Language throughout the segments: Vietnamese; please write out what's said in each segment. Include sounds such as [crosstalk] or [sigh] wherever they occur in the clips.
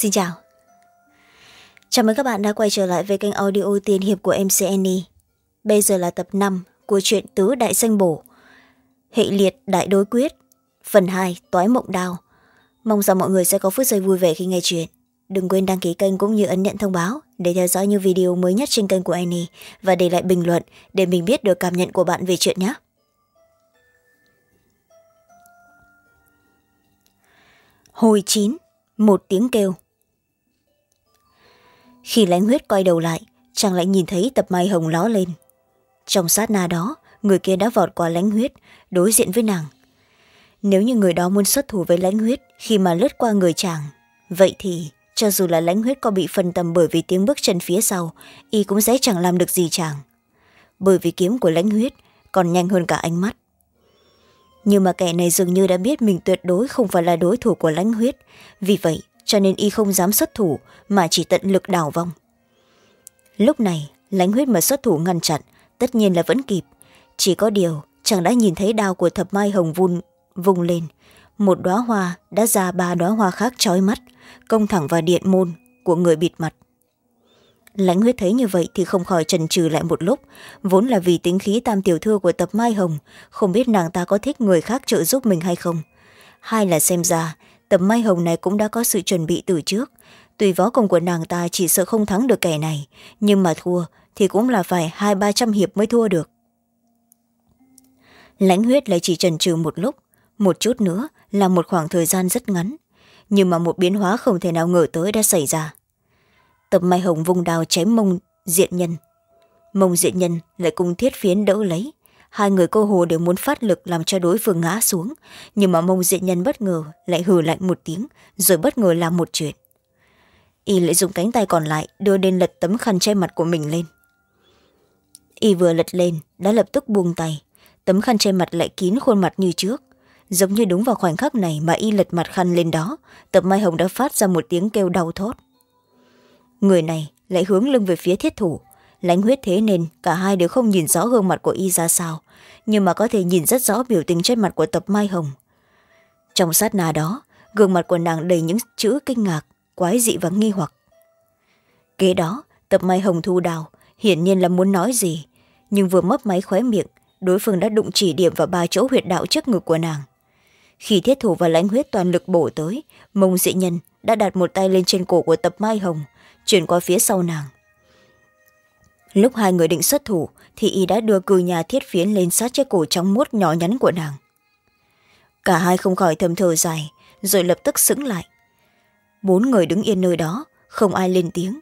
xin chào. Chào mừng các bạn đã quay trở lại với kênh audio tiên hiệp của mcne bây giờ là tập năm của truyện tứ đại danh bổ, hệ liệt đại đối quyết, phần hai, toái mộng đao mong rằng mọi người sẽ có phút giây vui vẻ khi nghe chuyện. Đừng quên đăng ký kênh cũng như ấn nhận thông báo để theo dõi những video mới nhất trên kênh của annie và để lại bình luận để mình biết được cảm nhận của bạn về chuyện nhé. Hồi chín, một tiếng kêu khi lãnh huyết quay đầu lại, chàng lại nhìn thấy tập mai hồng ló lên. Trong sát na đó, người kia đã vọt qua lãnh huyết, đối diện với nàng. Nếu như người đó muốn xuất thủ với lãnh huyết khi mà lướt qua người chàng, vậy thì cho dù là lãnh huyết có bị phân tâm bởi vì tiếng bước chân phía sau, y cũng sẽ chẳng làm được gì chàng. Bởi vì kiếm của lãnh huyết còn nhanh hơn cả ánh mắt. Nhưng mà kẻ này dường như đã biết mình tuyệt đối không phải là đối thủ của lãnh huyết, vì vậy cho nên y không dám xuất thủ, mà chỉ tận lực đào vong. Lúc này lãnh huyết mà xuất thủ ngăn chặn, tất nhiên là vẫn kịp. Chỉ có điều, chàng đã nhìn thấy đao của thập mai hồng vun vùng lên. Một đoá hoa đã ra ba đoá hoa khác trói mắt, công thẳng vào điện môn của người bịt mặt. Lãnh huyết thấy như vậy thì không khỏi trần trừ lại một lúc, vốn là vì tính khí tam tiểu thư của tập mai hồng, không biết nàng ta có thích người khác trợ giúp mình hay không. Hai là xem ra tập mai hồng này cũng đã có sự chuẩn bị từ trước. Tùy võ công của nàng ta chỉ sợ không thắng được kẻ này, nhưng mà thua thì cũng là phải hai ba trăm hiệp mới thua được. Lãnh huyết lại chỉ trần trừ một lúc, một chút nữa là một khoảng thời gian rất ngắn, nhưng mà một biến hóa không thể nào ngờ tới đã xảy ra. Tập mai hồng vùng đào chém mông diện nhân. Mông diện nhân lại cùng thiết phiến đỡ lấy hai người cô hồ đều muốn phát lực làm cho đối phương ngã xuống. Nhưng mà mông diện nhân bất ngờ, lại hừ lạnh một tiếng, rồi bất ngờ làm một chuyện. Y lại dùng cánh tay còn lại đưa đến lật tấm khăn che mặt của mình lên. Y vừa lật lên, đã lập tức buông tay. Tấm khăn che mặt lại kín khuôn mặt như trước. Giống như đúng vào khoảnh khắc này mà y lật mặt khăn lên đó, tập mai hồng đã phát ra một tiếng kêu đau thót. người này lại hướng lưng về phía thiết thủ lãnh huyết thế nên cả hai đều không nhìn rõ gương mặt của y ra sao, nhưng mà có thể nhìn rất rõ biểu tình trên mặt của tập mai hồng. Trong sát na đó, gương mặt của nàng đầy những chữ kinh ngạc, quái dị và nghi hoặc. Kế đó, tập mai hồng thu đào, hiển nhiên là muốn nói gì, nhưng vừa mấp máy khóe miệng, đối phương đã đụng chỉ điểm vào ba chỗ huyệt đạo trước ngực của nàng. Khi thiết thủ và lãnh huyết toàn lực bổ tới, mông dị nhân đã đặt một tay lên trên cổ của tập mai hồng, chuyển qua phía sau nàng lúc hai người định xuất thủ thì y đã đưa cư nhà thiết phiến lên sát chiếc cổ trắng muốt nhỏ nhắn của nàng. Cả hai không khỏi thầm thở dài rồi lập tức sững lại. Bốn người đứng yên nơi đó không ai lên tiếng.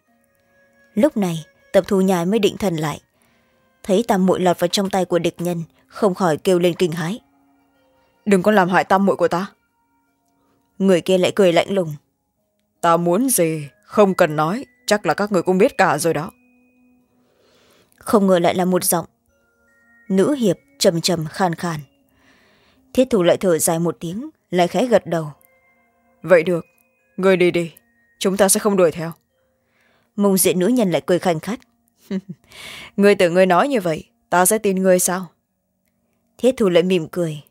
Lúc này tập thù nhài mới định thần lại. Thấy tam muội lọt vào trong tay của địch nhân không khỏi kêu lên kinh hãi. Đừng có làm hại tam muội của ta. Người kia lại cười lạnh lùng. Ta muốn gì không cần nói chắc là các người cũng biết cả rồi đó không ngờ lại là một giọng. Nữ hiệp trầm trầm khan khan. Thiết thủ lại thở dài một tiếng lại khẽ gật đầu. Vậy được người đi đi chúng ta sẽ không đuổi theo. Mông diện nữ nhân lại cười khanh khách. [laughs] Người tưởng người nói như vậy ta sẽ tin người sao? Thiết thủ lại mỉm cười.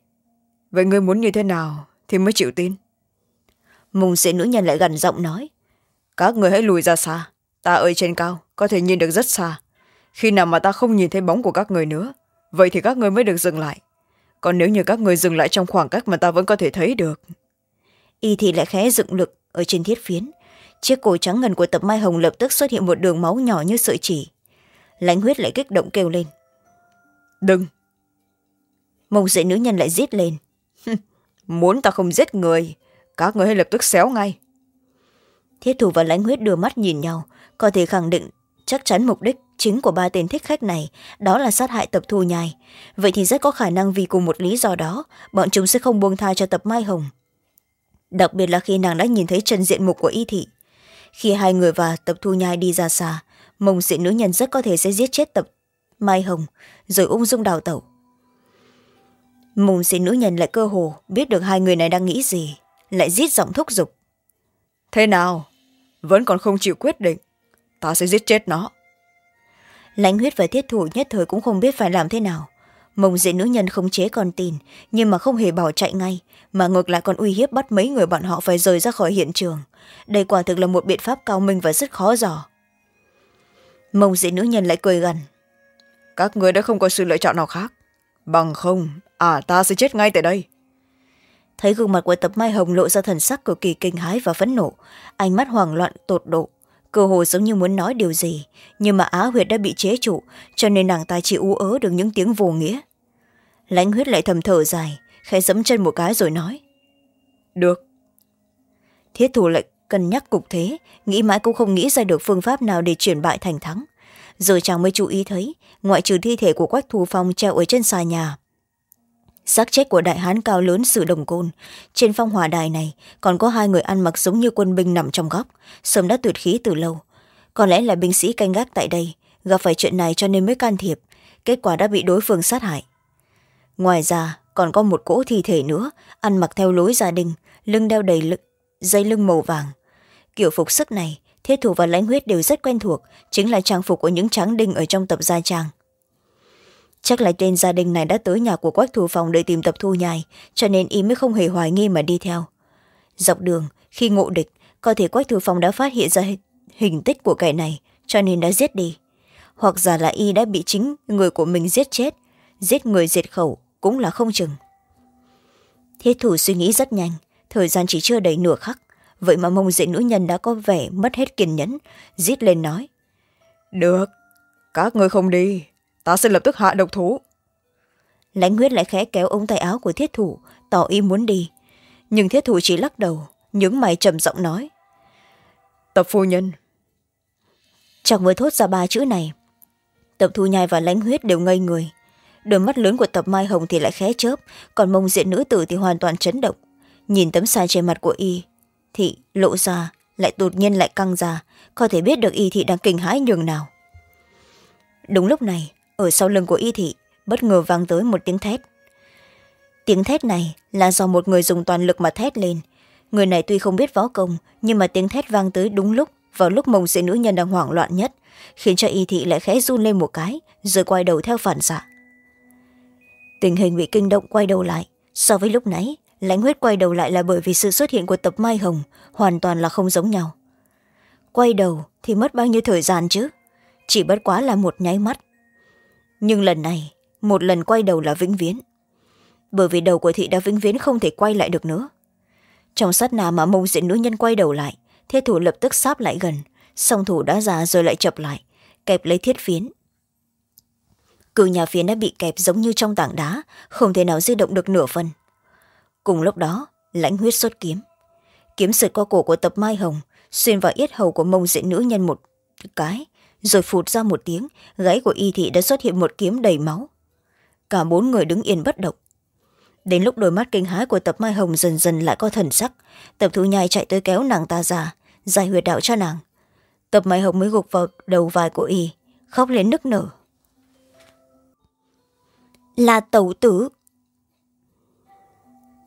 Vậy người muốn như thế nào thì mới chịu tin? Mông diện nữ nhân lại gần giọng nói. Các người hãy lùi ra xa ta ở trên cao có thể nhìn được rất xa khi nào mà ta không nhìn thấy bóng của các người nữa vậy thì các người mới được dừng lại. Còn nếu như các người dừng lại trong khoảng cách mà ta vẫn có thể thấy được. Y thì lại khẽ dựng lực ở trên thiết phiến. Chiếc cổ trắng ngần của tập mai hồng lập tức xuất hiện một đường máu nhỏ như sợi chỉ. Lãnh huyết lại kích động kêu lên. Đừng! Mông dậy nữ nhân lại giết lên. Muốn ta không giết người các người hãy lập tức xéo ngay. Thiết thủ và lãnh huyết đưa mắt nhìn nhau có thể khẳng định chắc chắn mục đích chính của ba tên thích khách này, đó là sát hại tập thu nhai. Vậy thì rất có khả năng vì cùng một lý do đó, bọn chúng sẽ không buông tha cho tập mai hồng. Đặc biệt là khi nàng đã nhìn thấy chân diện mục của y thị. Khi hai người và tập thu nhai đi ra xa, mông diện nữ nhân rất có thể sẽ giết chết tập mai hồng, rồi ung dung đào tẩu. Mông diện nữ nhân lại cơ hồ biết được hai người này đang nghĩ gì, lại giết giọng thúc giục. Thế nào? Vẫn còn không chịu quyết định. Ta sẽ giết chết nó lãnh huyết và thiết thủ nhất thời cũng không biết phải làm thế nào. Mông diện nữ nhân không chế con tin nhưng mà không hề bỏ chạy ngay mà ngược lại còn uy hiếp bắt mấy người bọn họ phải rời ra khỏi hiện trường. Đây quả thực là một biện pháp cao minh và rất khó dò. Mông diện nữ nhân lại cười gần. Các người đã không có sự lựa chọn nào khác. Bằng không à ta sẽ chết ngay tại đây. Thấy gương mặt của tập mai hồng lộ ra thần sắc cực kỳ kinh hái và phẫn nộ ánh mắt hoảng loạn tột độ cơ hồ giống như muốn nói điều gì, nhưng mà á huyệt đã bị chế trụ, cho nên nàng ta chỉ ú ớ được những tiếng vô nghĩa. Lãnh huyết lại thầm thở dài, khẽ dẫm chân một cái rồi nói, được. Thiết thủ lại cân nhắc cục thế, nghĩ mãi cũng không nghĩ ra được phương pháp nào để chuyển bại thành thắng. Rồi chàng mới chú ý thấy, ngoại trừ thi thể của quách thu phong treo ở trên xà nhà xác chết của đại hán cao lớn sử đồng côn. Trên phong hòa đài này còn có hai người ăn mặc giống như quân binh nằm trong góc sớm đã tuyệt khí từ lâu. Có lẽ là binh sĩ canh gác tại đây gặp phải chuyện này cho nên mới can thiệp kết quả đã bị đối phương sát hại. Ngoài ra còn có một cỗ thi thể nữa ăn mặc theo lối gia đình lưng đeo đầy lưng, dây lưng màu vàng. Kiểu phục sức này thiết thủ và lãnh huyết đều rất quen thuộc chính là trang phục của những tráng đinh ở trong tập gia trang chắc là tên gia đình này đã tới nhà của quách thủ phòng để tìm tập thu nhài, cho nên y mới không hề hoài nghi mà đi theo. Dọc đường, khi ngộ địch, có thể quách thủ phòng đã phát hiện ra hình tích của kẻ này, cho nên đã giết đi. Hoặc giả là y đã bị chính người của mình giết chết, giết người diệt khẩu cũng là không chừng. Thiết thủ suy nghĩ rất nhanh, thời gian chỉ chưa đầy nửa khắc, vậy mà mông diện nữ nhân đã có vẻ mất hết kiên nhẫn rít lên nói, được, các người không đi ta sẽ lập tức hạ độc thú. Lãnh huyết lại khẽ kéo ống tay áo của thiết thủ tỏ ý muốn đi. Nhưng thiết thủ chỉ lắc đầu những mày trầm giọng nói. Tập phu nhân. Chẳng mới thốt ra ba chữ này tập thu nhai và lãnh huyết đều ngây người. Đôi mắt lớn của tập mai hồng thì lại khẽ chớp còn mông diện nữ tử thì hoàn toàn chấn động. Nhìn tấm sai trên mặt của y thị lộ ra lại đột nhiên lại căng ra có thể biết được y thị đang kinh hãi nhường nào. Đúng lúc này ở sau lưng của y thị, bất ngờ vang tới một tiếng thét. Tiếng thét này là do một người dùng toàn lực mà thét lên. Người này tuy không biết võ công, nhưng mà tiếng thét vang tới đúng lúc, vào lúc mông sĩ nữ nhân đang hoảng loạn nhất, khiến cho y thị lại khẽ run lên một cái, rồi quay đầu theo phản xạ. Tình hình bị kinh động quay đầu lại. So với lúc nãy, lãnh huyết quay đầu lại là bởi vì sự xuất hiện của tập mai hồng, hoàn toàn là không giống nhau. Quay đầu thì mất bao nhiêu thời gian chứ? Chỉ bất quá là một nháy mắt nhưng lần này, một lần quay đầu là vĩnh viễn. Bởi vì đầu của thị đã vĩnh viễn không thể quay lại được nữa. Trong sát nà mà mông diện nữ nhân quay đầu lại, thế thủ lập tức sáp lại gần, song thủ đã già rồi lại chập lại, kẹp lấy thiết phiến. Cự nhà phiến đã bị kẹp giống như trong tảng đá, không thể nào di động được nửa phần. Cùng lúc đó, lãnh huyết xuất kiếm. Kiếm sượt qua cổ của tập mai hồng, xuyên vào yết hầu của mông diện nữ nhân một cái rồi phụt ra một tiếng, gáy của y thị đã xuất hiện một kiếm đầy máu. Cả bốn người đứng yên bất động. Đến lúc đôi mắt kinh hái của tập mai hồng dần dần lại có thần sắc, tập thu nhai chạy tới kéo nàng ta ra, giải huyệt đạo cho nàng. Tập mai hồng mới gục vào đầu vai của y, khóc lên nức nở. Là tẩu tử.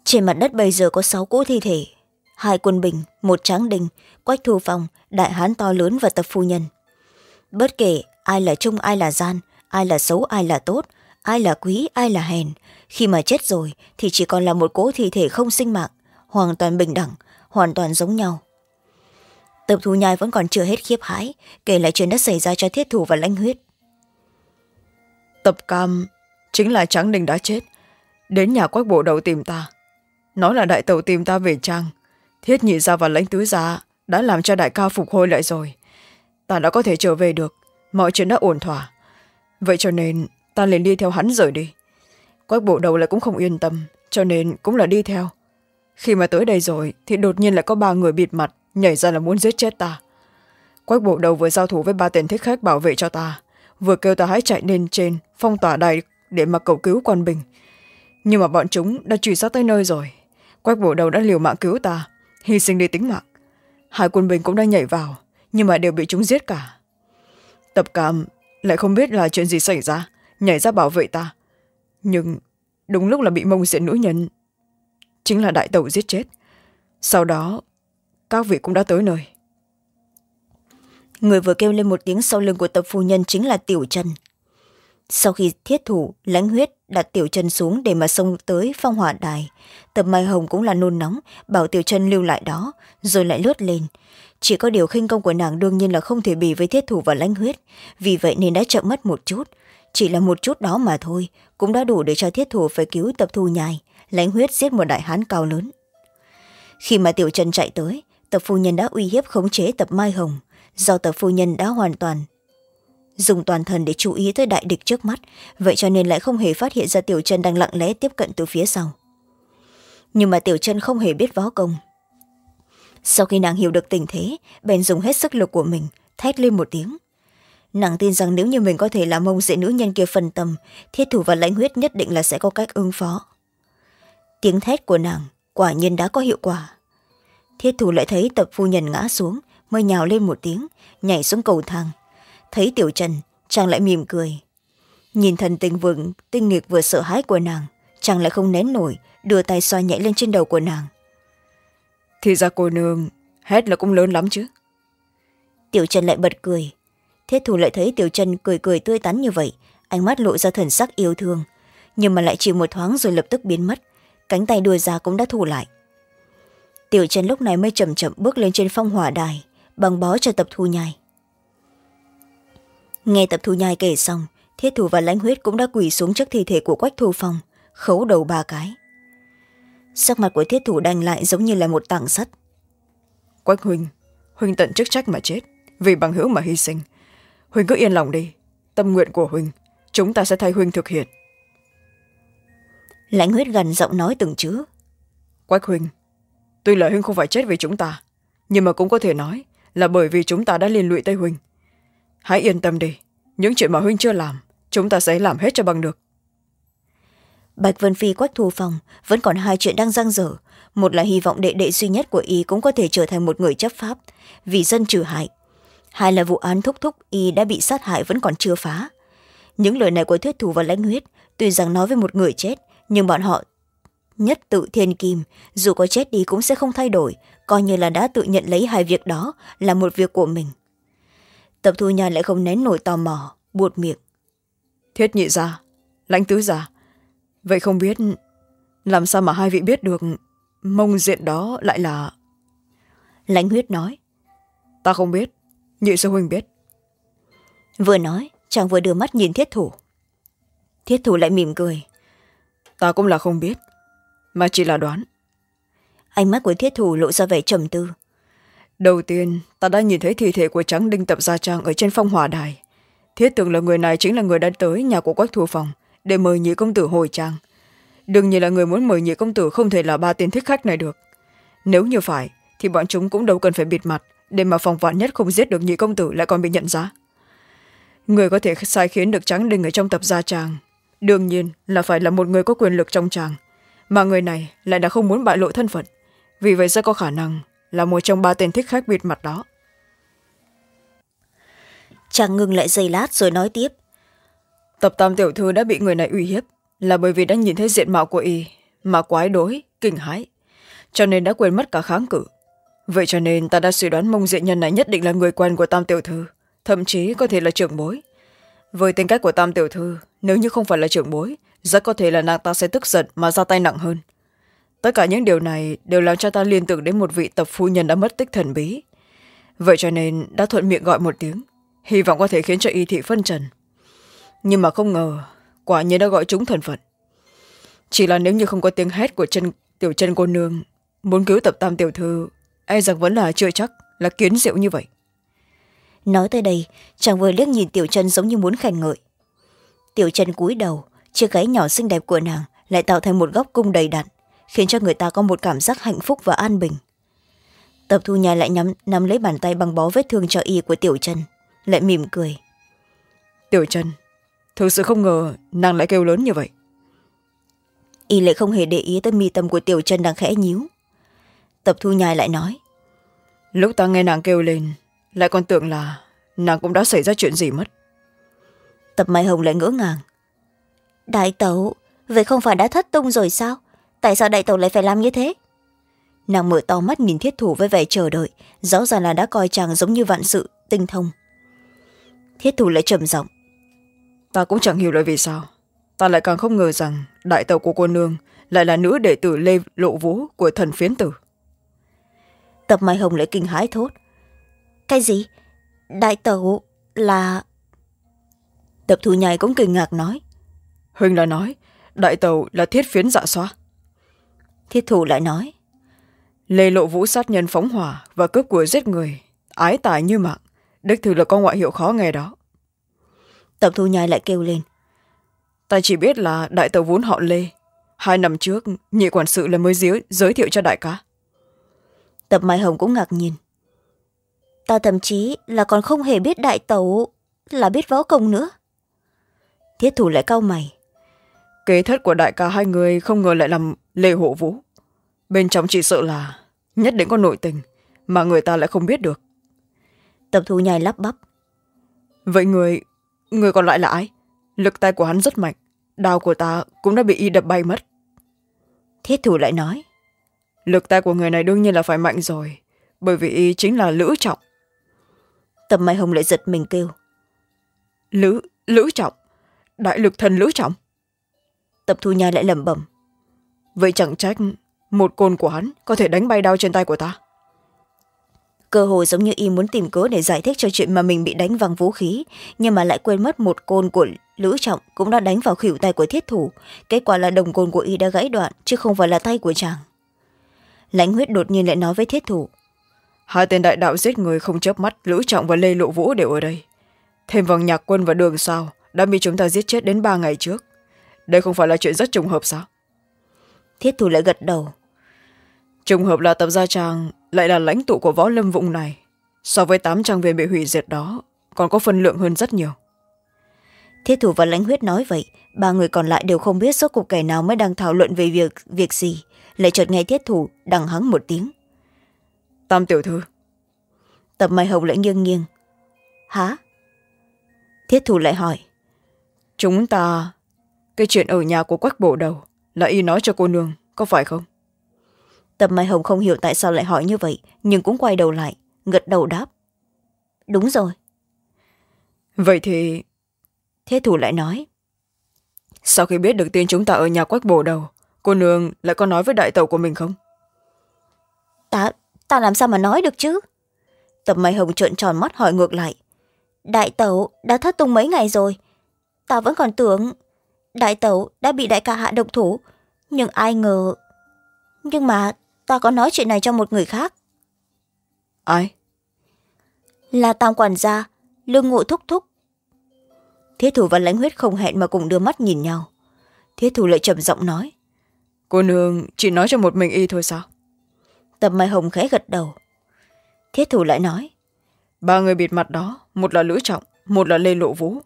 Trên mặt đất bây giờ có sáu cỗ thi thể, hai quân bình, một tráng đình, quách thu phong, đại hán to lớn và tập phu nhân bất kể ai là trung, ai là gian, ai là xấu, ai là tốt, ai là quý, ai là hèn, khi mà chết rồi thì chỉ còn là một cỗ thi thể không sinh mạng, hoàn toàn bình đẳng, hoàn toàn giống nhau. Tập thù nhai vẫn còn chưa hết khiếp hãi, kể lại chuyện đã xảy ra cho thiết thủ và lãnh huyết. Tập cam chính là tráng đình đã chết. Đến nhà quách bộ đầu tìm ta. Nói là đại tàu tìm ta về trang. Thiết nhị gia và lãnh tứ gia đã làm cho đại ca phục hồi lại rồi ta đã có thể trở về được. Mọi chuyện đã ổn thỏa. Vậy cho nên, ta liền đi theo hắn rời đi. Quách bộ đầu lại cũng không yên tâm, cho nên cũng là đi theo. Khi mà tới đây rồi, thì đột nhiên lại có ba người bịt mặt, nhảy ra là muốn giết chết ta. Quách bộ đầu vừa giao thủ với ba tên thích khách bảo vệ cho ta, vừa kêu ta hãy chạy lên trên, phong tỏa đài để mà cầu cứu quan bình nhưng mà bọn chúng đã truy sát tới nơi rồi. Quách bộ đầu đã liều mạng cứu ta, hy sinh đi tính mạng. Hai quân bình cũng đã nhảy vào nhưng mà đều bị chúng giết cả. Tập cảm, lại không biết là chuyện gì xảy ra. Nhảy ra bảo vệ ta. Nhưng đúng lúc là bị mông diện nữ nhân. Chính là đại tẩu giết chết. Sau đó, các vị cũng đã tới nơi. Người vừa kêu lên một tiếng sau lưng của tập phu nhân chính là tiểu trần. Sau khi thiết thủ, lãnh huyết đặt tiểu chân xuống để mà xông tới phong hỏa đài. Tập mai hồng cũng là nôn nóng, bảo tiểu chân lưu lại đó, rồi lại lướt lên chỉ có điều khinh công của nàng đương nhiên là không thể bì với thiết thủ và lãnh huyết. Vì vậy nên đã chậm mất một chút. Chỉ là một chút đó mà thôi, cũng đã đủ để cho thiết thủ phải cứu tập thu nhai lãnh huyết giết một đại hán cao lớn. Khi mà tiểu trần chạy tới, tập phu nhân đã uy hiếp khống chế tập mai hồng. Do tập phu nhân đã hoàn toàn dùng toàn thần để chú ý tới đại địch trước mắt, vậy cho nên lại không hề phát hiện ra tiểu chân đang lặng lẽ tiếp cận từ phía sau. Nhưng mà tiểu chân không hề biết võ công sau khi nàng hiểu được tình thế, bèn dùng hết sức lực của mình, thét lên một tiếng. Nàng tin rằng nếu như mình có thể làm mông dễ nữ nhân kia phân tâm, thiết thủ và lãnh huyết nhất định là sẽ có cách ứng phó. Tiếng thét của nàng quả nhiên đã có hiệu quả. Thiết thủ lại thấy tập phu nhân ngã xuống, mới nhào lên một tiếng, nhảy xuống cầu thang. Thấy tiểu trần, chàng lại mỉm cười. Nhìn thần tình vượng, tinh nghịch vừa sợ hãi của nàng, chàng lại không nén nổi, đưa tay xoa nhảy lên trên đầu của nàng thì ra cô nương hét là cũng lớn lắm chứ. Tiểu trần lại bật cười. Thiết thủ lại thấy tiểu trần cười cười tươi tắn như vậy, ánh mắt lộ ra thần sắc yêu thương. Nhưng mà lại chỉ một thoáng rồi lập tức biến mất, cánh tay đuôi ra cũng đã thủ lại. Tiểu trần lúc này mới chậm chậm bước lên trên phong hỏa đài bằng bó cho tập thu nhai. Nghe tập thu nhai kể xong thiết thủ và lãnh huyết cũng đã quỳ xuống trước thi thể của quách thu phong, khấu đầu ba cái sắc mặt của thiết thủ đành lại giống như là một tảng sắt. Quách huynh huynh tận chức trách mà chết vì bằng hữu mà hy sinh. Huynh cứ yên lòng đi tâm nguyện của huynh chúng ta sẽ thay huynh thực hiện. Lãnh huyết gần giọng nói từng chữ. Quách huynh tuy là huynh không phải chết vì chúng ta nhưng mà cũng có thể nói là bởi vì chúng ta đã liên lụy tới huynh. Hãy yên tâm đi những chuyện mà huynh chưa làm chúng ta sẽ làm hết cho bằng được bạch vân phi quách thu phòng, vẫn còn hai chuyện đang giang dở. Một là hy vọng đệ đệ duy nhất của y cũng có thể trở thành một người chấp pháp, vì dân trừ hại. Hai là vụ án thúc thúc y đã bị sát hại vẫn còn chưa phá. Những lời này của thuyết thủ và lãnh huyết, tuy rằng nói với một người chết, nhưng bọn họ nhất tự thiên kim, dù có chết đi cũng sẽ không thay đổi, coi như là đã tự nhận lấy hai việc đó là một việc của mình. Tập thu nhà lại không nén nổi tò mò, buột miệng. Thiết nhị gia, lãnh tứ gia vậy không biết làm sao mà hai vị biết được mông diện đó lại là lãnh huyết nói. Ta không biết nhị sư huynh biết. Vừa nói chàng vừa đưa mắt nhìn thiết thủ. Thiết thủ lại mỉm cười. Ta cũng là không biết mà chỉ là đoán. Ánh mắt của thiết thủ lộ ra vẻ trầm tư. Đầu tiên ta đã nhìn thấy thi thể của trắng đinh tập gia trang ở trên phong hỏa đài. Thiết tưởng là người này chính là người đã tới nhà của quách thu phòng để mời nhị công tử hồi trang đương nhiên là người muốn mời nhị công tử không thể là ba tên thích khách này được. Nếu như phải, thì bọn chúng cũng đâu cần phải bịt mặt, để mà phòng vạn nhất không giết được nhị công tử lại còn bị nhận ra người có thể sai khiến được trắng đinh ở trong tập gia tràng đương nhiên là phải là một người có quyền lực trong tràng mà người này lại đã không muốn bại lộ thân phận, vì vậy sẽ có khả năng là một trong ba tên thích khách bịt mặt đó. Chàng ngừng lại giây lát rồi nói tiếp tập tam tiểu thư đã bị người này uy hiếp là bởi vì đã nhìn thấy diện mạo của y mà quái đối, kinh hãi. Cho nên đã quên mất cả kháng cự. Vậy cho nên ta đã suy đoán mông diện nhân này nhất định là người quen của tam tiểu thư, thậm chí có thể là trưởng bối. Với tính cách của tam tiểu thư, nếu như không phải là trưởng bối, rất có thể là nàng ta sẽ tức giận mà ra tay nặng hơn. Tất cả những điều này đều làm cho ta liên tưởng đến một vị tập phu nhân đã mất tích thần bí. Vậy cho nên đã thuận miệng gọi một tiếng, hy vọng có thể khiến cho y thị phân trần nhưng mà không ngờ quả nhiên đã gọi chúng thần phận chỉ là nếu như không có tiếng hét của chân tiểu chân cô nương muốn cứu tập tam tiểu thư e rằng vẫn là chưa chắc là kiến diệu như vậy. Nói tới đây chàng vừa liếc nhìn tiểu chân giống như muốn khen ngợi. Tiểu chân cúi đầu chiếc gáy nhỏ xinh đẹp của nàng lại tạo thành một góc cung đầy đặn khiến cho người ta có một cảm giác hạnh phúc và an bình. Tập thu nhà lại nhắm nắm lấy bàn tay băng bó vết thương cho y của tiểu chân lại mỉm cười. Tiểu chân thực sự không ngờ nàng lại kêu lớn như vậy. Y lại không hề để ý tới mi tâm của tiểu chân đang khẽ nhíu. Tập thu nhai lại nói lúc ta nghe nàng kêu lên lại còn tưởng là nàng cũng đã xảy ra chuyện gì mất. Tập mai hồng lại ngỡ ngàng. Đại tẩu vậy không phải đã thất tung rồi sao? Tại sao đại tẩu lại phải làm như thế? Nàng mở to mắt nhìn thiết thủ với vẻ chờ đợi rõ ràng là đã coi chàng giống như vạn sự tinh thông. Thiết thủ lại trầm giọng ta cũng chẳng hiểu là vì sao. Ta lại càng không ngờ rằng đại tàu của cô nương lại là nữ đệ tử lê lộ vũ của thần phiến tử. Tập mai hồng lại kinh hãi thốt. Cái gì? Đại tẩu là tập thu nhai cũng kinh ngạc nói. Huynh là nói đại tàu là thiết phiến dạ xoa thiết thủ lại nói. Lê lộ vũ sát nhân phóng hỏa và cướp của giết người ái tài như mạng. Đích thực là con ngoại hiệu khó nghe đó tập thu nhai lại kêu lên. Ta chỉ biết là đại tàu vốn họ lê. Hai năm trước nhị quản sự là mới giới, giới thiệu cho đại ca. Tập mai hồng cũng ngạc nhiên. Ta thậm chí là còn không hề biết đại tẩu là biết võ công nữa. Thiết thủ lại cau mày. Kế thất của đại ca hai người không ngờ lại làm lê hộ vũ. Bên trong chỉ sợ là nhất định có nội tình mà người ta lại không biết được. Tập thu nhai lắp bắp. Vậy người người còn lại là ai? Lực tay của hắn rất mạnh đao của ta cũng đã bị y đập bay mất. Thiết thủ lại nói. Lực tay của người này đương nhiên là phải mạnh rồi bởi vì y chính là lữ trọng. Tập mai hồng lại giật mình kêu. Lữ lữ trọng? Đại lực thần lữ trọng? Tập thu nhai lại lẩm bẩm. Vậy chẳng trách một côn của hắn có thể đánh bay đao trên tay của ta cơ hồ giống như y muốn tìm cớ để giải thích cho chuyện mà mình bị đánh văng vũ khí nhưng mà lại quên mất một côn của lữ trọng cũng đã đánh vào khỉu tay của thiết thủ. Kết quả là đồng côn của y đã gãy đoạn chứ không phải là tay của chàng. Lãnh huyết đột nhiên lại nói với thiết thủ hai tên đại đạo giết người không chớp mắt lữ trọng và lê lộ vũ đều ở đây. Thêm vòng nhạc quân và đường sao đã bị chúng ta giết chết đến ba ngày trước. Đây không phải là chuyện rất trùng hợp sao? Thiết thủ lại gật đầu trùng hợp là tập gia trang lại là lãnh tụ của võ lâm vùng này. So với tám trang viên bị hủy diệt đó còn có phân lượng hơn rất nhiều. Thiết thủ và lãnh huyết nói vậy ba người còn lại đều không biết số cục kẻ nào mới đang thảo luận về việc việc gì. Lại chợt nghe thiết thủ đằng hắng một tiếng. Tam tiểu thư. Tập mai hồng lại nghiêng nghiêng. Hả? Thiết thủ lại hỏi. Chúng ta cái chuyện ở nhà của quách bổ đầu là y nói cho cô nương có phải không tập mai hồng không hiểu tại sao lại hỏi như vậy nhưng cũng quay đầu lại gật đầu đáp. Đúng rồi. Vậy thì thế thủ lại nói. Sau khi biết được tin chúng ta ở nhà quách bổ đầu cô nương lại có nói với đại tàu của mình không? Ta ta làm sao mà nói được chứ? Tập mai hồng trợn tròn mắt hỏi ngược lại. Đại tẩu đã thất tung mấy ngày rồi? Ta vẫn còn tưởng đại tẩu đã bị đại ca hạ độc thủ nhưng ai ngờ nhưng mà ta có nói chuyện này cho một người khác. Ai? Là tam quản gia lương ngộ thúc thúc. Thiết thủ và lãnh huyết không hẹn mà cùng đưa mắt nhìn nhau. Thiết thủ lại trầm giọng nói. Cô nương chỉ nói cho một mình y thôi sao? Tập mai hồng khẽ gật đầu. Thiết thủ lại nói. Ba người bịt mặt đó một là lữ trọng một là lê lộ vũ.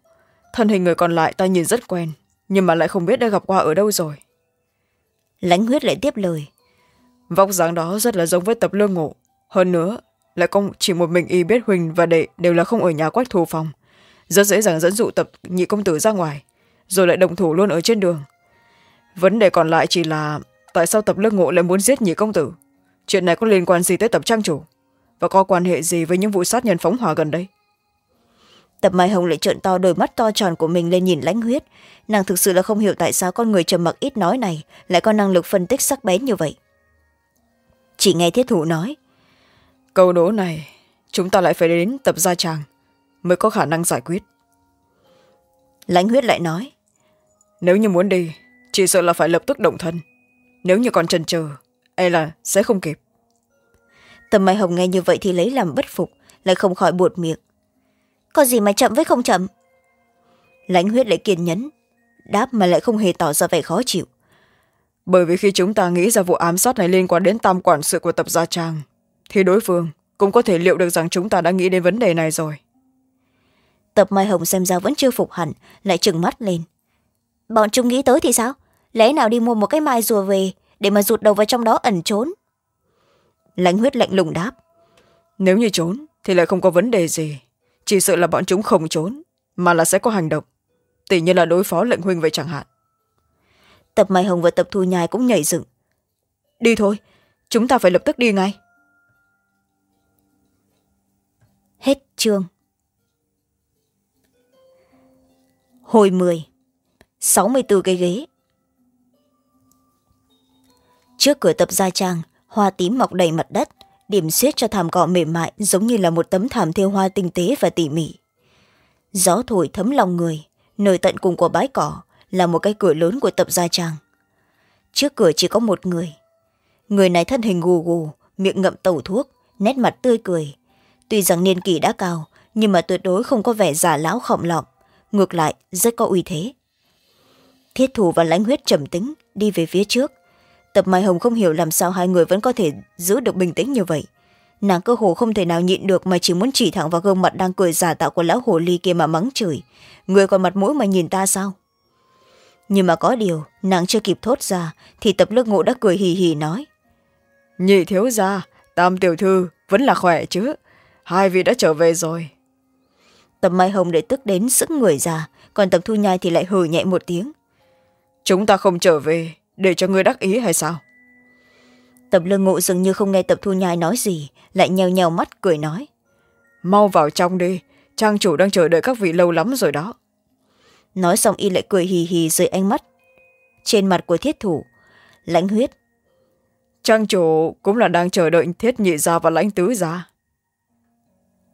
Thân hình người còn lại ta nhìn rất quen nhưng mà lại không biết đã gặp qua ở đâu rồi. Lãnh huyết lại tiếp lời vóc dáng đó rất là giống với tập lương ngộ hơn nữa, lại không chỉ một mình y biết huỳnh và đệ đều là không ở nhà quách thù phòng. Rất dễ dàng dẫn dụ tập nhị công tử ra ngoài, rồi lại đồng thủ luôn ở trên đường. Vấn đề còn lại chỉ là tại sao tập lương ngộ lại muốn giết nhị công tử? Chuyện này có liên quan gì tới tập trang chủ? Và có quan hệ gì với những vụ sát nhân phóng hỏa gần đây? Tập mai hồng lại trợn to đôi mắt to tròn của mình lên nhìn lãnh huyết. Nàng thực sự là không hiểu tại sao con người trầm mặc ít nói này lại có năng lực phân tích sắc bén như vậy chỉ nghe thiết thủ nói câu đố này chúng ta lại phải đến tập gia tràng mới có khả năng giải quyết. Lãnh huyết lại nói nếu như muốn đi chỉ sợ là phải lập tức động thân. Nếu như còn chần chờ e là sẽ không kịp. Tầm mai hồng nghe như vậy thì lấy làm bất phục lại không khỏi buột miệng. Có gì mà chậm với không chậm? Lãnh huyết lại kiên nhẫn đáp mà lại không hề tỏ ra vẻ khó chịu bởi vì khi chúng ta nghĩ ra vụ ám sát này liên quan đến tam quản sự của tập gia trang thì đối phương cũng có thể liệu được rằng chúng ta đã nghĩ đến vấn đề này rồi. Tập mai hồng xem ra vẫn chưa phục hẳn lại trừng mắt lên. Bọn chúng nghĩ tới thì sao? Lẽ nào đi mua một cái mai rùa về để mà rụt đầu vào trong đó ẩn trốn? Lãnh huyết lạnh lùng đáp nếu như trốn thì lại không có vấn đề gì chỉ sợ là bọn chúng không trốn mà là sẽ có hành động. Tỉ như là đối phó lệnh huynh vậy chẳng hạn tập mai hồng và tập thu nhai cũng nhảy dựng. Đi thôi, chúng ta phải lập tức đi ngay. Hết chương. Hồi mười, sáu mươi bốn cái ghế. Trước cửa tập gia trang, hoa tím mọc đầy mặt đất, điểm xuyết cho thảm cỏ mềm mại giống như là một tấm thảm thêu hoa tinh tế và tỉ mỉ. Gió thổi thấm lòng người, nơi tận cùng của bãi cỏ là một cái cửa lớn của tập gia trang. Trước cửa chỉ có một người. Người này thân hình gù gù, miệng ngậm tẩu thuốc, nét mặt tươi cười. Tuy rằng niên kỷ đã cao, nhưng mà tuyệt đối không có vẻ già lão khọng lọng. Ngược lại, rất có uy thế. Thiết thủ và lãnh huyết trầm tính đi về phía trước. Tập mai hồng không hiểu làm sao hai người vẫn có thể giữ được bình tĩnh như vậy. Nàng cơ hồ không thể nào nhịn được mà chỉ muốn chỉ thẳng vào gương mặt đang cười giả tạo của lão hồ ly kia mà mắng chửi. Người còn mặt mũi mà nhìn ta sao? Nhưng mà có điều nàng chưa kịp thốt ra thì tập lương ngộ đã cười hì hì nói. Nhị thiếu gia tam tiểu thư vẫn là khỏe chứ hai vị đã trở về rồi. Tập mai hồng để tức đến sững người ra còn tập thu nhai thì lại hừ nhẹ một tiếng. Chúng ta không trở về để cho ngươi đắc ý hay sao? Tập lương ngộ dường như không nghe tập thu nhai nói gì lại nheo nheo mắt cười nói. Mau vào trong đi trang chủ đang chờ đợi các vị lâu lắm rồi đó nói xong y lại cười hì hì dưới ánh mắt. Trên mặt của thiết thủ lãnh huyết. Trang chủ cũng là đang chờ đợi thiết nhị gia và lãnh tứ gia.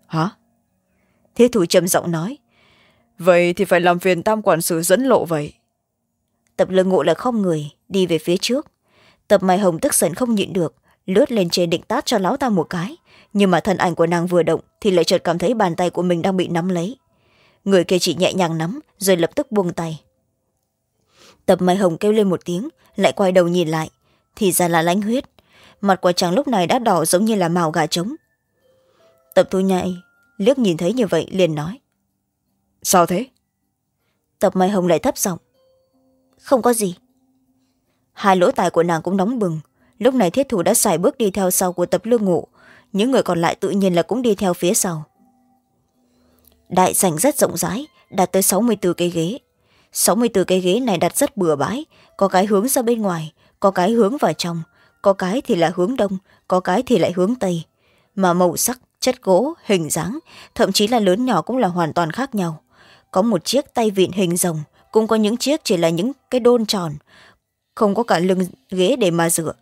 Hả? Thiết thủ trầm giọng nói. Vậy thì phải làm phiền tam quản sự dẫn lộ vậy. Tập lương ngộ lại không người đi về phía trước. Tập mai hồng tức giận không nhịn được lướt lên trên định tát cho lão ta một cái. Nhưng mà thân ảnh của nàng vừa động thì lại chợt cảm thấy bàn tay của mình đang bị nắm lấy người kia chỉ nhẹ nhàng nắm rồi lập tức buông tay. Tập mai hồng kêu lên một tiếng lại quay đầu nhìn lại. Thì ra là lãnh huyết. Mặt của chàng lúc này đã đỏ giống như là màu gà trống. Tập thu nhai liếc nhìn thấy như vậy liền nói. Sao thế? Tập mai hồng lại thấp giọng. Không có gì. Hai lỗ tai của nàng cũng nóng bừng. Lúc này thiết thủ đã xài bước đi theo sau của tập lương ngụ. Những người còn lại tự nhiên là cũng đi theo phía sau đại sảnh rất rộng rãi, đạt tới sáu mươi bốn cây ghế. sáu mươi bốn cây ghế này đặt rất bừa bãi, có cái hướng ra bên ngoài, có cái hướng vào trong, có cái thì là hướng đông, có cái thì lại hướng tây. Mà màu sắc, chất gỗ, hình dáng, thậm chí là lớn nhỏ cũng là hoàn toàn khác nhau. Có một chiếc tay vịn hình rồng, cũng có những chiếc chỉ là những cái đôn tròn, không có cả lưng ghế để mà dựa.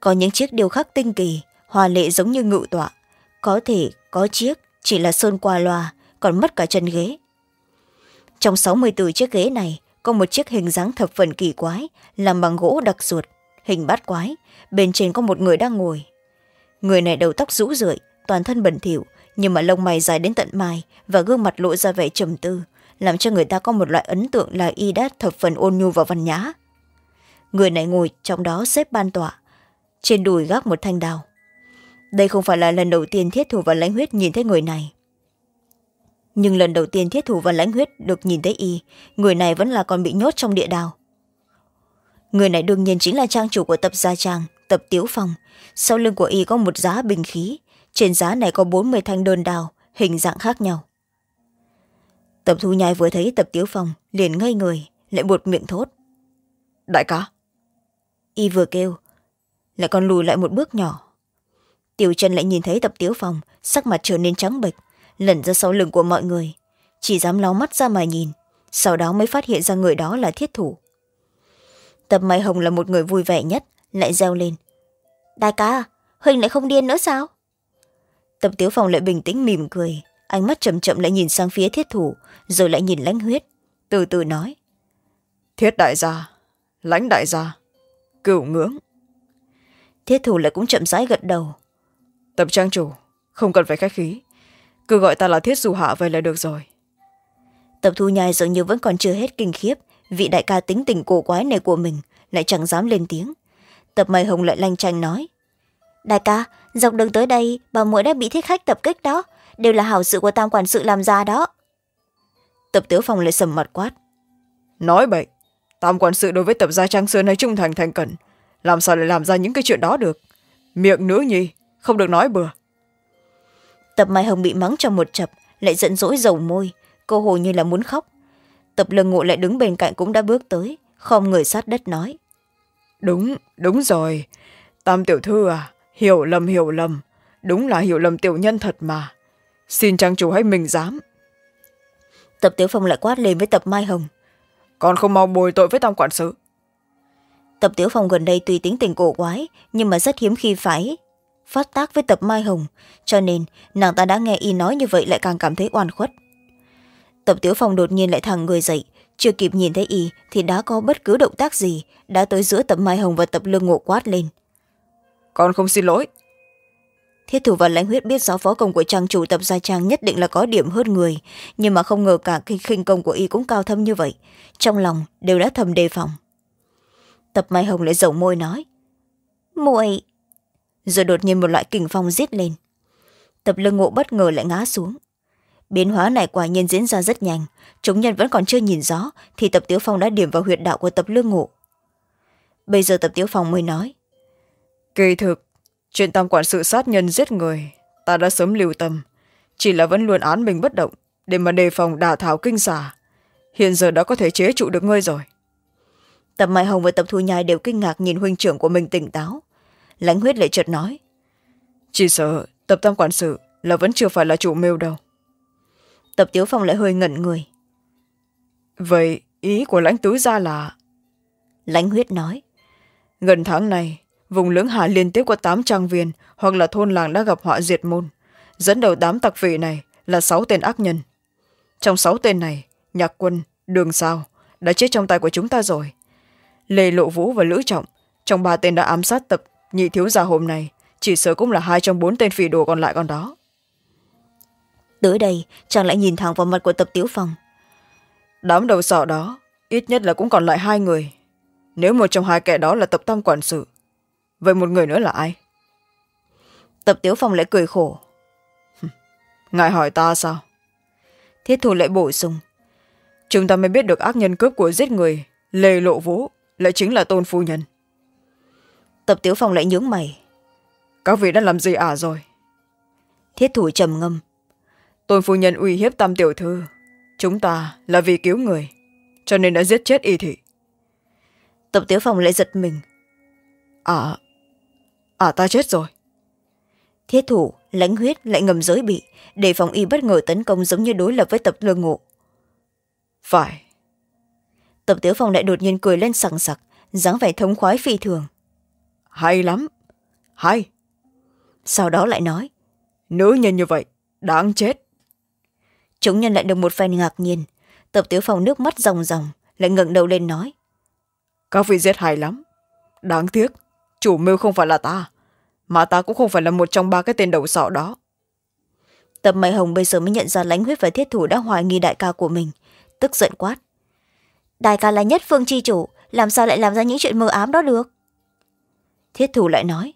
Có những chiếc điêu khắc tinh kỳ, hòa lệ giống như ngự tọa. Có thể có chiếc chỉ là sơn qua loa còn mất cả chân ghế. Trong sáu mươi bốn chiếc ghế này, có một chiếc hình dáng thập phần kỳ quái, làm bằng gỗ đặc ruột, hình bát quái, bên trên có một người đang ngồi. Người này đầu tóc rũ rượi, toàn thân bẩn thỉu, nhưng mà lông mày dài đến tận mai và gương mặt lộ ra vẻ trầm tư, làm cho người ta có một loại ấn tượng là y đã thập phần ôn nhu và văn nhã. Người này ngồi trong đó xếp ban tọa, trên đùi gác một thanh đào đây không phải là lần đầu tiên thiết thủ và lãnh huyết nhìn thấy người này nhưng lần đầu tiên thiết thủ và lãnh huyết được nhìn thấy y người này vẫn là còn bị nhốt trong địa đào. Người này đương nhiên chính là trang chủ của tập gia trang tập tiếu phong. Sau lưng của y có một giá bình khí trên giá này có bốn mươi thanh đơn đào hình dạng khác nhau. Tập thu nhai vừa thấy tập tiếu phong liền ngây người lại buột miệng thốt. Đại ca. Y vừa kêu lại còn lùi lại một bước nhỏ. Tiểu trần lại nhìn thấy tập tiếu phong sắc mặt trở nên trắng bệch lẩn ra sau lưng của mọi người. Chỉ dám ló mắt ra mà nhìn sau đó mới phát hiện ra người đó là thiết thủ. Tập mai hồng là một người vui vẻ nhất lại reo lên. Đại ca huỳnh lại không điên nữa sao? Tập tiếu phong lại bình tĩnh mỉm cười ánh mắt chậm chậm lại nhìn sang phía thiết thủ rồi lại nhìn lãnh huyết từ từ nói. Thiết đại gia lãnh đại gia cửu ngưỡng. Thiết thủ lại cũng chậm rãi gật đầu. Tập trang chủ không cần phải khách khí cứ gọi ta là thiết du hạ vậy là được rồi. Tập thu nhai dường như vẫn còn chưa hết kinh khiếp. Vị đại ca tính tình cổ quái này của mình lại chẳng dám lên tiếng. Tập mày hồng lại lanh chanh nói đại ca dọc đường tới đây bà muội đã bị thích khách tập kích đó. Đều là hảo sự của tam quản sự làm ra đó. Tập tiếu phong lại sầm mặt quát. Nói bậy tam quản sự đối với tập gia trang sơn này trung thành thành cẩn. Làm sao lại làm ra những cái chuyện đó được? Miệng nữ nhi không được nói bừa tập mai hồng bị mắng trong một chập lại giận dỗi dầu môi. Cô hồ như là muốn khóc. Tập lương ngộ lại đứng bên cạnh cũng đã bước tới không người sát đất nói. Đúng đúng rồi. Tam tiểu thư à hiểu lầm hiểu lầm. Đúng là hiểu lầm tiểu nhân thật mà. Xin trang chủ hãy mình dám. Tập tiểu phong lại quát lên với tập mai hồng. Còn không mau bồi tội với tam quản sự. Tập tiểu phong gần đây tùy tính tình cổ quái nhưng mà rất hiếm khi phải phát tác với tập mai hồng cho nên nàng ta đã nghe y nói như vậy lại càng cảm thấy oan khuất. Tập tiểu phong đột nhiên lại thẳng người dậy chưa kịp nhìn thấy y thì đã có bất cứ động tác gì đã tới giữa tập mai hồng và tập lương ngộ quát lên. Con không xin lỗi. Thiết thủ và lãnh huyết biết rõ phó công của trang chủ tập gia trang nhất định là có điểm hơn người nhưng mà không ngờ cả khi khinh công của y cũng cao thâm như vậy trong lòng đều đã thầm đề phòng. Tập mai hồng lại dầu môi nói muội rồi đột nhiên một loại kình phong giết lên. Tập lương ngộ bất ngờ lại ngã xuống. Biến hóa này quả nhiên diễn ra rất nhanh. Chúng nhân vẫn còn chưa nhìn rõ thì tập tiếu phong đã điểm vào huyệt đạo của tập lương ngộ. Bây giờ tập tiếu phong mới nói. Kỳ thực chuyện tam quản sự sát nhân giết người ta đã sớm lưu tâm. Chỉ là vẫn luôn án mình bất động để mà đề phòng đả thảo kinh xả hiện giờ đã có thể chế trụ được ngươi rồi. Tập mai hồng và tập thu nhai đều kinh ngạc nhìn huynh trưởng của mình tỉnh táo lãnh huyết lại chợt nói. Chỉ sợ tập tam quản sự là vẫn chưa phải là chủ mưu đâu. Tập tiếu phong lại hơi ngẩn người. Vậy ý của lãnh tứ gia là? Lãnh huyết nói. Gần tháng này vùng lưỡng hà liên tiếp có tám trang viên hoặc là thôn làng đã gặp họa diệt môn. Dẫn đầu đám tặc vị này là sáu tên ác nhân. Trong sáu tên này nhạc quân đường sao đã chết trong tay của chúng ta rồi. Lê lộ vũ và lữ trọng trong ba tên đã ám sát tập nhị thiếu gia hôm nay chỉ sợ cũng là hai trong bốn tên phỉ đồ còn lại còn đó. Tới đây chàng lại nhìn thẳng vào mặt của tập tiếu phong đám đầu sọ đó ít nhất là cũng còn lại hai người. Nếu một trong hai kẻ đó là tập tam quản sự vậy một người nữa là ai? Tập tiếu phong lại cười khổ. Ngài hỏi ta sao? Thiết thủ lại bổ sung. Chúng ta mới biết được ác nhân cướp của giết người lê lộ vũ lại chính là tôn phu nhân tập tiếu phong lại nhướng mày. Các vị đã làm gì ả rồi? Thiết thủ trầm ngâm. Tôn phu nhân uy hiếp tam tiểu thư. Chúng ta là vì cứu người cho nên đã giết chết y thị. Tập tiếu phong lại giật mình. Ả ả ta chết rồi. Thiết thủ lãnh huyết lại ngầm giới bị để phòng y bất ngờ tấn công giống như đối lập với tập lương ngộ. Phải. Tập tiếu phong lại đột nhiên cười lên sằng sặc dáng vẻ thống khoái phi thường hay lắm. Hay. Sau đó lại nói, nữ nhân như vậy, đáng chết. Chúng nhân lại được một phen ngạc nhiên. Tập tiếu phong nước mắt ròng ròng, lại ngẩng đầu lên nói, các vị giết hay lắm. Đáng tiếc, chủ mưu không phải là ta, mà ta cũng không phải là một trong ba cái tên đầu sọ đó. Tập mày hồng bây giờ mới nhận ra lãnh huyết và thiết thủ đã hoài nghi đại ca của mình, tức giận quát, đại ca là nhất phương c h i chủ, làm sao lại làm ra những chuyện mơ ám đó được? Thiết thủ lại nói.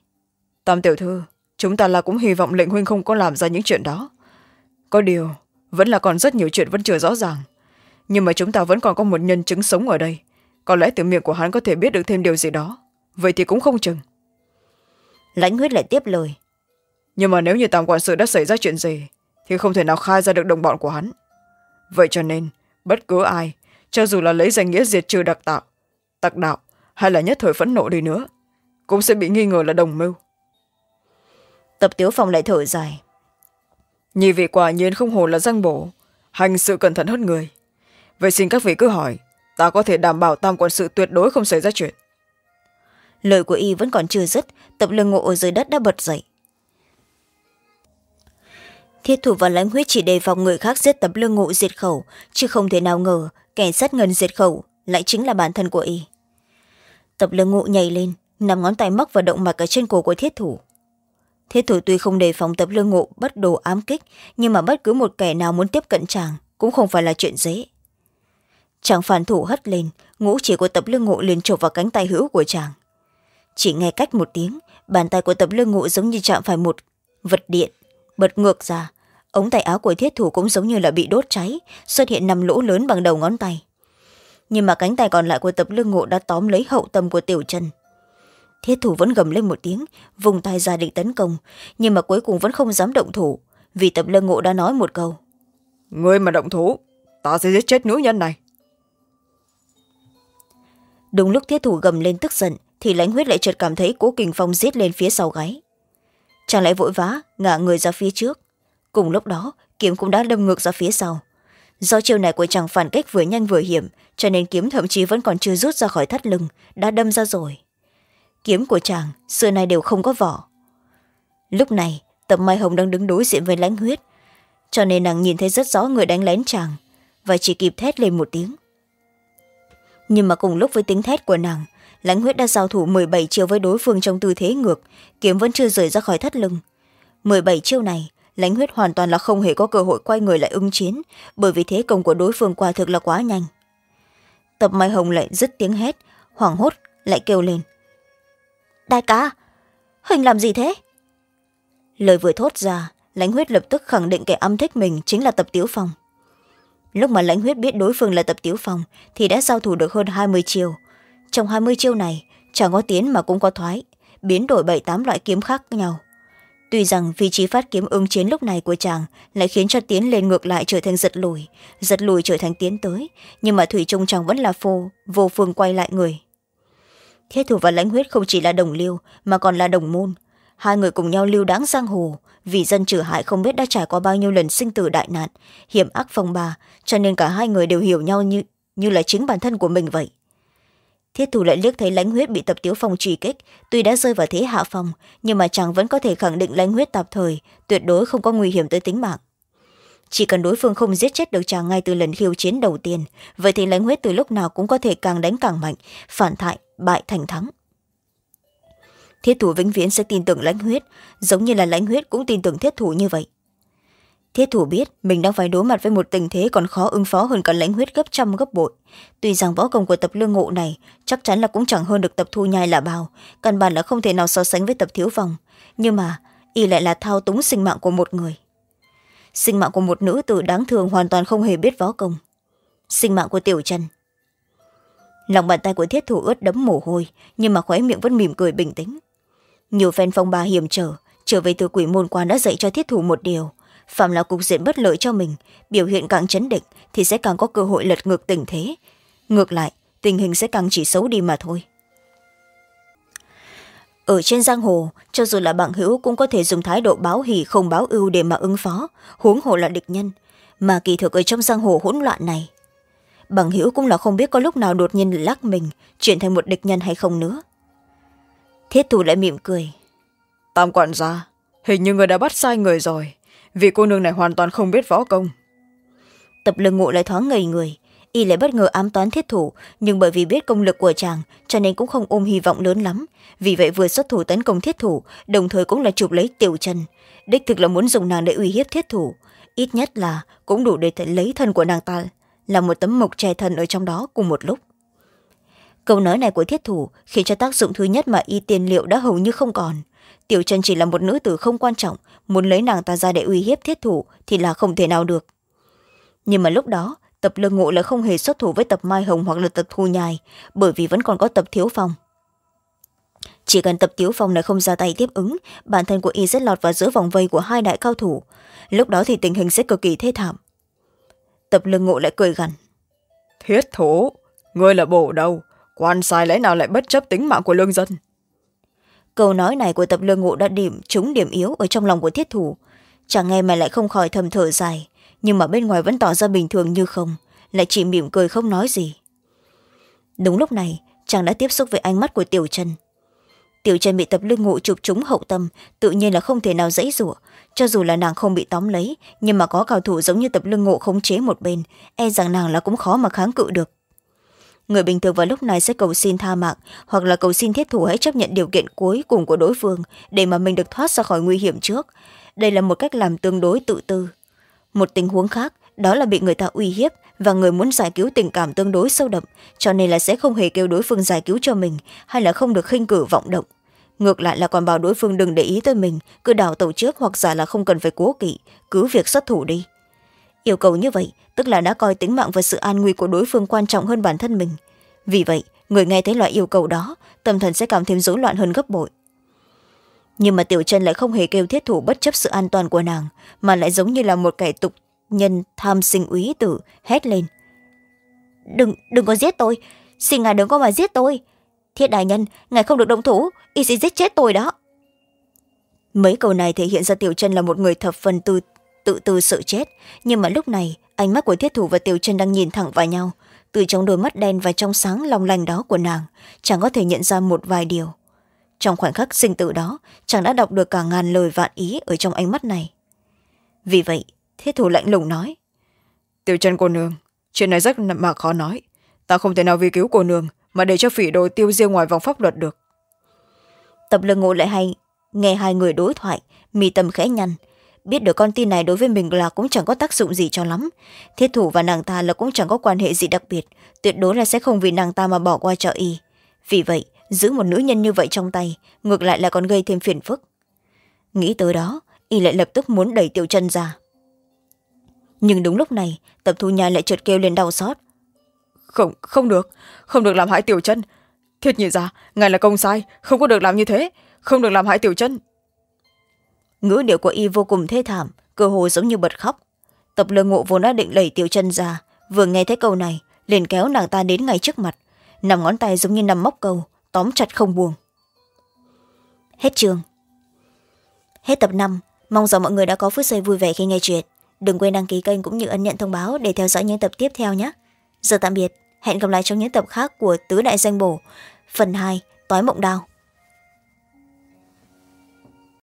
Tam tiểu thư chúng ta là cũng hy vọng lệnh huynh không có làm ra những chuyện đó. Có điều vẫn là còn rất nhiều chuyện vẫn chưa rõ ràng. Nhưng mà chúng ta vẫn còn có một nhân chứng sống ở đây. Có lẽ từ miệng của hắn có thể biết được thêm điều gì đó. Vậy thì cũng không chừng. Lãnh huyết lại tiếp lời. Nhưng mà nếu như tam quản sự đã xảy ra chuyện gì thì không thể nào khai ra được đồng bọn của hắn. Vậy cho nên bất cứ ai cho dù là lấy danh nghĩa diệt trừ đặc tạo tặc đạo hay là nhất thời phẫn nộ đi nữa cũng sẽ bị nghi ngờ là đồng mưu. Tập tiếu phong lại thở dài. Nhị vị quả nhiên không hồ là danh bổ hành sự cẩn thận hơn người. Vậy xin các vị cứ hỏi ta có thể đảm bảo tam quản sự tuyệt đối không xảy ra chuyện. Lời của y vẫn còn chưa dứt tập lưng ngộ ở dưới đất đã bật dậy. Thiết thủ và lãnh huyết chỉ đề phòng người khác giết tập lương ngộ diệt khẩu chứ không thể nào ngờ kẻ sát ngân diệt khẩu lại chính là bản thân của y. Tập lương ngộ nhảy lên nằm ngón tay mắc vào động mạch ở trên cổ của thiết thủ. Thiết thủ tuy không đề phòng tập lương ngộ, bắt đồ ám kích, nhưng mà bất cứ một kẻ nào muốn tiếp cận chàng cũng không phải là chuyện dễ. Chàng phản thủ hất lên, ngũ chỉ của tập lương ngộ liền chộp vào cánh tay hữu của chàng. Chỉ nghe cách một tiếng, bàn tay của tập lương ngộ giống như chạm phải một vật điện, bật ngược ra. Ống tay áo của thiết thủ cũng giống như là bị đốt cháy, xuất hiện năm lỗ lớn bằng đầu ngón tay. Nhưng mà cánh tay còn lại của tập lương ngộ đã tóm lấy hậu tâm của tiểu chân thiết thủ vẫn gầm lên một tiếng vùng tay ra định tấn công nhưng mà cuối cùng vẫn không dám động thủ vì tập lương ngộ đã nói một câu. Ngươi mà động thủ ta sẽ giết chết nữ nhân này. Đúng lúc thiết thủ gầm lên tức giận thì lãnh huyết lại chợt cảm thấy cố kình phong giết lên phía sau gáy. Chàng lại vội vã ngả người ra phía trước. Cùng lúc đó kiếm cũng đã đâm ngược ra phía sau. Do chiêu này của chàng phản kích vừa nhanh vừa hiểm cho nên kiếm thậm chí vẫn còn chưa rút ra khỏi thắt lưng đã đâm ra rồi kiếm của chàng, xưa nay đều không có vỏ. Lúc này, tập mai hồng đang đứng đối diện với lãnh huyết, cho nên nàng nhìn thấy rất rõ người đánh lén chàng và chỉ kịp thét lên một tiếng. Nhưng mà cùng lúc với tiếng thét của nàng, lãnh huyết đã giao thủ m bảy chiêu với đối phương trong tư thế ngược, kiếm vẫn chưa rời ra khỏi thắt lưng. m bảy chiêu này, lãnh huyết hoàn toàn là không hề có cơ hội quay người lại ứng chiến, bởi vì thế công của đối phương quả thực là quá nhanh. Tập mai hồng lại dứt tiếng hét, hoảng hốt, lại kêu lên đại ca huynh làm gì thế? Lời vừa thốt ra, lãnh huyết lập tức khẳng định kẻ âm thích mình chính là tập tiếu phong. Lúc mà lãnh huyết biết đối phương là tập tiếu phong thì đã giao thủ được hơn hai mươi chiêu. Trong hai mươi chiêu này chẳng có tiến mà cũng có thoái, biến đổi bảy tám loại kiếm khác nhau. Tuy rằng vị trí phát kiếm ứng chiến lúc này của chàng lại khiến cho tiến lên ngược lại trở thành giật lùi giật lùi trở thành tiến tới, nhưng mà thủy trung chàng vẫn là phô vô phương quay lại người thiết thủ và lãnh huyết không chỉ là đồng liêu mà còn là đồng môn. Hai người cùng nhau lưu đáng giang hồ vì dân trừ hại không biết đã trải qua bao nhiêu lần sinh tử đại nạn hiểm ác phong ba cho nên cả hai người đều hiểu nhau như, như là chính bản thân của mình vậy. Thiết thủ lại liếc thấy lãnh huyết bị tập tiếu phong truy kích tuy đã rơi vào thế hạ phong nhưng mà chàng vẫn có thể khẳng định lãnh huyết tạm thời tuyệt đối không có nguy hiểm tới tính mạng. Chỉ cần đối phương không giết chết được chàng ngay từ lần khiêu chiến đầu tiên vậy thì lãnh huyết từ lúc nào cũng có thể càng đánh càng mạnh phản thại bại thành thắng. Thiết thủ vĩnh viễn sẽ tin tưởng lãnh huyết, giống như là lãnh huyết cũng tin tưởng thiết thủ như vậy. Thiết thủ biết mình đang phải đối mặt với một tình thế còn khó ứng phó hơn cả lãnh huyết gấp trăm gấp bội. Tuy rằng võ công của tập lương ngộ này chắc chắn là cũng chẳng hơn được tập thu nhai là bao, căn bản là không thể nào so sánh với tập thiếu vòng nhưng mà, y lại là thao túng sinh mạng của một người. Sinh mạng của một nữ tử đáng thương hoàn toàn không hề biết võ công. Sinh mạng của tiểu trần lòng bàn tay của thiết thủ ướt đẫm mồ hôi, nhưng mà khóe miệng vẫn mỉm cười bình tĩnh. Nhiều phen phong ba hiểm trở trở về từ quỷ môn quan đã dạy cho thiết thủ một điều. Phạm là cục diện bất lợi cho mình, biểu hiện càng chấn định thì sẽ càng có cơ hội lật ngược tình thế. Ngược lại, tình hình sẽ càng chỉ xấu đi mà thôi. Ở trên giang hồ, cho dù là bạn hữu cũng có thể dùng thái độ báo hỉ không báo ưu để mà ứng phó, huống hồ là địch nhân. Mà kỳ thực ở trong giang hồ hỗn loạn này bằng hữu cũng là không biết có lúc nào đột nhiên lắc mình chuyển thành một địch nhân hay không nữa. Thiết thủ lại mỉm cười. Tam quản gia hình như người đã bắt sai người rồi. Vì cô nương này hoàn toàn không biết võ công. Tập lương ngộ lại thoáng ngây người. Y lại bất ngờ ám toán thiết thủ nhưng bởi vì biết công lực của chàng cho nên cũng không ôm hy vọng lớn lắm. Vì vậy vừa xuất thủ tấn công thiết thủ đồng thời cũng là chụp lấy tiểu chân. Đích thực là muốn dùng nàng để uy hiếp thiết thủ. Ít nhất là cũng đủ để lấy thân của nàng ta là một tấm mộc che thân ở trong đó cùng một lúc. Câu nói này của thiết thủ khiến cho tác dụng thứ nhất mà y tiền liệu đã hầu như không còn. Tiểu trần chỉ là một nữ tử không quan trọng, muốn lấy nàng ta ra để uy hiếp thiết thủ thì là không thể nào được. Nhưng mà lúc đó, tập lương ngộ lại không hề xuất thủ với tập mai hồng hoặc là tập thu nhài, bởi vì vẫn còn có tập thiếu phong. Chỉ cần tập thiếu phong này không ra tay tiếp ứng, bản thân của y sẽ lọt vào giữa vòng vây của hai đại cao thủ. Lúc đó thì tình hình sẽ cực kỳ thê thảm tập lương ngộ lại cười gằn thiết thủ ngươi là bổ đâu quan sai lẽ nào lại bất chấp tính mạng của lương dân? Câu nói này của tập lương ngộ đã điểm trúng điểm yếu ở trong lòng của thiết thủ. Chẳng nghe mà lại không khỏi thầm thở dài nhưng mà bên ngoài vẫn tỏ ra bình thường như không lại chỉ mỉm cười không nói gì. Đúng lúc này chàng đã tiếp xúc với ánh mắt của tiểu chân tiểu chân bị tập lương ngộ chụp trúng hậu tâm tự nhiên là không thể nào dãy rủa cho dù là nàng không bị tóm lấy, nhưng mà có cao thủ giống như tập lưng ngộ khống chế một bên e rằng nàng là cũng khó mà kháng cự được. Người bình thường vào lúc này sẽ cầu xin tha mạng, hoặc là cầu xin thiết thủ hãy chấp nhận điều kiện cuối cùng của đối phương để mà mình được thoát ra khỏi nguy hiểm trước. Đây là một cách làm tương đối tự tư. Một tình huống khác, đó là bị người ta uy hiếp và người muốn giải cứu tình cảm tương đối sâu đậm, cho nên là sẽ không hề kêu đối phương giải cứu cho mình, hay là không được khinh cử vọng động ngược lại là còn bảo đối phương đừng để ý tới mình, cứ đào tàu trước hoặc giả là không cần phải cố kỵ, cứ việc xuất thủ đi. Yêu cầu như vậy, tức là đã coi tính mạng và sự an nguy của đối phương quan trọng hơn bản thân mình. Vì vậy, người nghe thấy loại yêu cầu đó, tâm thần sẽ cảm thêm rối loạn hơn gấp bội. Nhưng mà tiểu chân lại không hề kêu thiết thủ bất chấp sự an toàn của nàng, mà lại giống như là một kẻ tục nhân tham sinh úy tử, hét lên. Đừng đừng có giết tôi xin ngài đừng có mà giết tôi thiết đại nhân, ngài không được động thủ, y sẽ giết chết tôi đó. Mấy câu này thể hiện ra tiểu chân là một người thập phần tư, tự tư sợ chết. Nhưng mà lúc này, ánh mắt của thiết thủ và tiểu chân đang nhìn thẳng vào nhau. Từ trong đôi mắt đen và trong sáng long lanh đó của nàng, chàng có thể nhận ra một vài điều. Trong khoảnh khắc sinh tử đó, chàng đã đọc được cả ngàn lời vạn ý ở trong ánh mắt này. Vì vậy, thiết thủ lạnh lùng nói, tiểu chân cô nương, chuyện này rất mà khó nói. Ta không thể nào vì cứu cô nương mà để cho phỉ đồ tiêu diêu ngoài vòng pháp luật được. Tập lương ngộ lại hay, nghe hai người đối thoại mì tâm khẽ nhăn. Biết được con tin này đối với mình là cũng chẳng có tác dụng gì cho lắm. Thiết thủ và nàng ta là cũng chẳng có quan hệ gì đặc biệt, tuyệt đối là sẽ không vì nàng ta mà bỏ qua cho y. Vì vậy, giữ một nữ nhân như vậy trong tay, ngược lại là còn gây thêm phiền phức. Nghĩ tới đó, y lại lập tức muốn đẩy tiểu chân ra. Nhưng đúng lúc này, tập thu nhai lại chợt kêu lên đau xót không không được. Không được làm hại tiểu chân thiết nhị ra ngài là công sai. Không có được làm như thế. Không được làm hại tiểu chân ngữ điệu của y vô cùng thê thảm, cơ hồ giống như bật khóc. Tập lương ngộ vốn đã định đẩy tiểu chân ra. Vừa nghe thấy câu này, liền kéo nàng ta đến ngay trước mặt. Nằm ngón tay giống như nằm móc câu, tóm chặt không buông. Hết trường. Hết tập năm. Mong rằng mọi người đã có phút giây vui vẻ khi nghe chuyện. Đừng quên đăng ký kênh cũng như ấn nhận thông báo để theo dõi những tập tiếp theo nhé. Giờ tạm biệt hẹn gặp lại trong những tập khác của tứ đại danh bổ. Phần hai tối mộng đào.